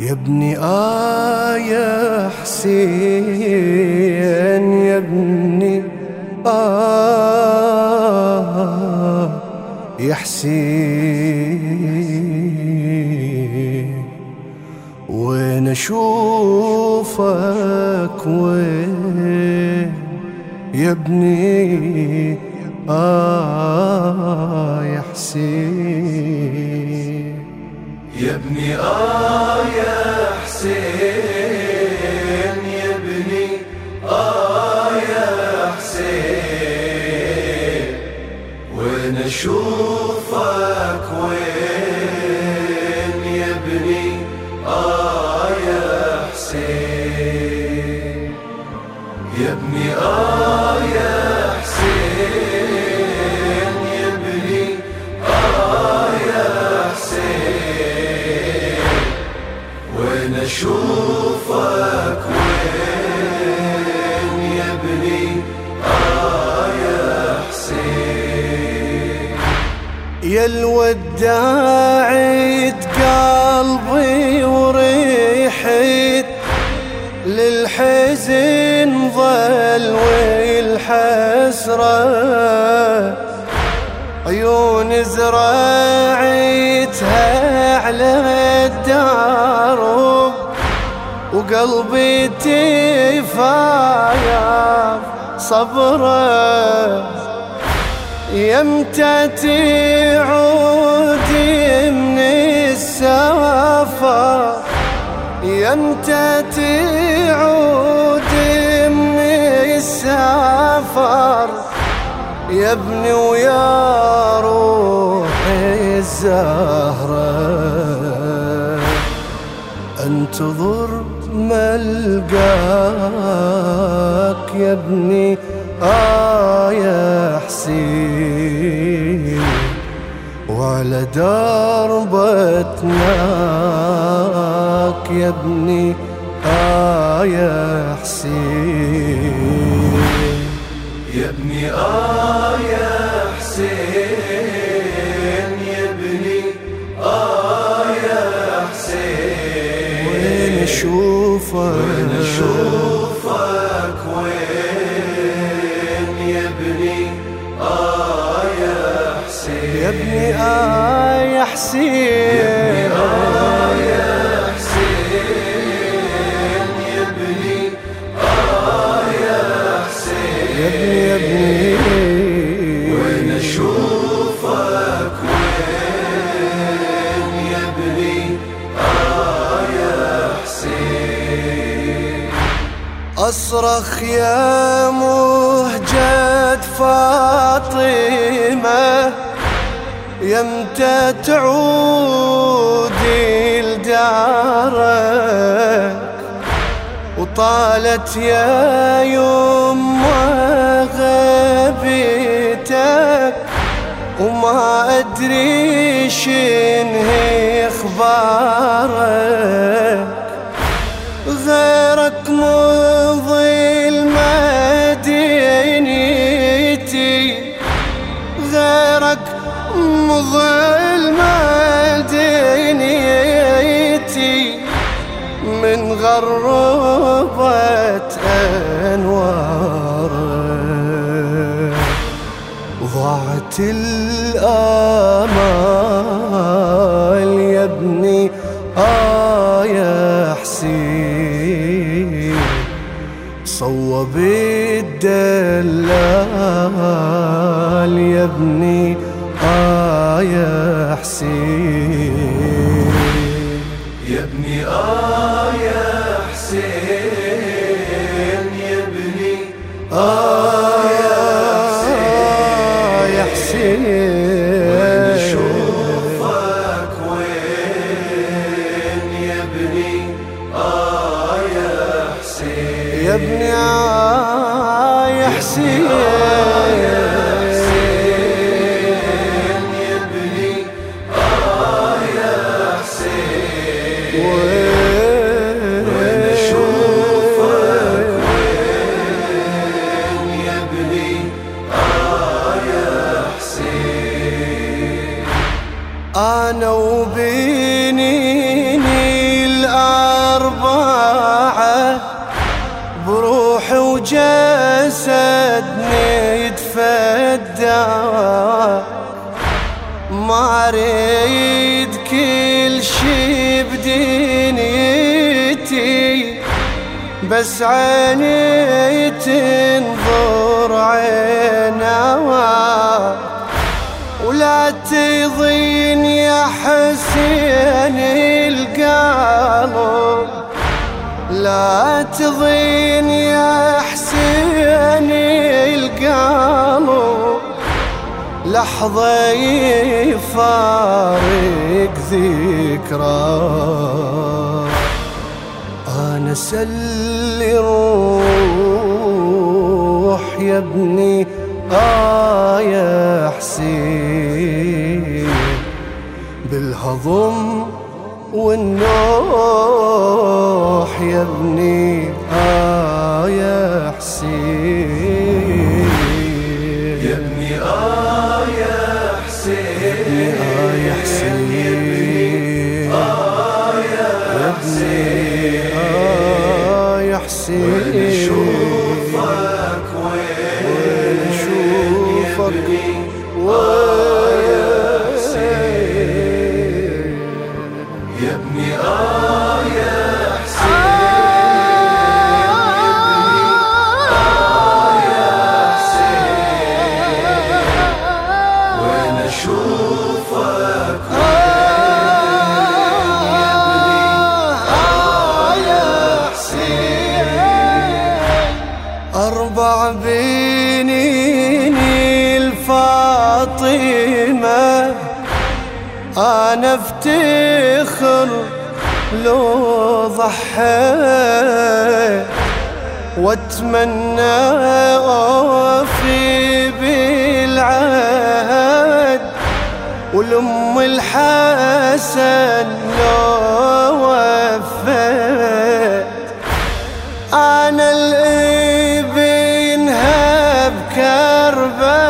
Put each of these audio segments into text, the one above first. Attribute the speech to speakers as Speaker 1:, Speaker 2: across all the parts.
Speaker 1: يا ابني آه يا حسين يا ابني آه يا حسين. وين أشوفك؟ وين؟ يا ابني آه يا حسين.
Speaker 2: يا ابني آه يا حسين يا ابني آه يا حسين. وين أشوفك؟ وين يا ابني؟ آه يا حسين. يا ابني آه يا
Speaker 1: الوداعت قلبي وريحت للحزن ظل والحسرة. عيون زرعتها على الدرب وقلبي تفايا صبره. يمتى تعود من السفر يمتى تعود من السفر يا ابني ويا روحي الزهرة. انتظر ملقاك يا ابني. آه يا حسين وعلى دربتناك يا ابني آه يا حسين.
Speaker 2: يا ابني آه يا حسين.
Speaker 1: أصرخ يا مهجة فاطمة يمتى تعودي لدارك؟ وطالت يا يما غبيتك وما أدري شنهي أخبارك. غيرك مضي الآمال يا ابني آه يا حسين. صوب الدلال يا ابني آه يا حسين.
Speaker 2: يا ابني آه يا بينيني الأربعة
Speaker 1: بروح وجسد نتفدى ما أريد كل شي بدنيتي بس عيني تنظر عينها ولا تضين يا حسين القلب. لا تضين يا حسين القلب. لحظة يفارق ذكرى. أنا سلي الروح يا ابني آه يا حسين. بالهضم والنوح يا ابني آه يا حسين.
Speaker 2: يا ابني آه يا حسين.
Speaker 1: آه يا حسين.
Speaker 2: آه يا حسين
Speaker 1: آه يا حسين.
Speaker 2: اشوفك
Speaker 1: أربع بنين الفاطمة أنا أفتخر لو ضحيت وأتمنى أوفي بالعهد. والأم الحسن لو وفيت أنا الإبن هب كربلاء.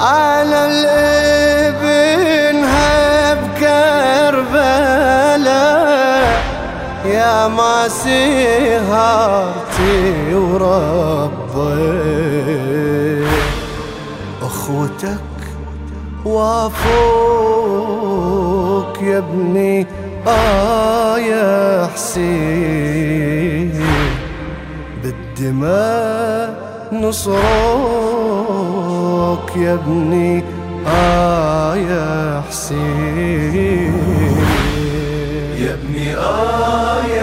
Speaker 1: على الإبن هب كربلاء. يا ما سهرتي وربي. أخوتك وافوك يا ابني. آه يا حسين بالدماء نصروك يا ابني. آه يا حسين.
Speaker 2: يا ابني آه يا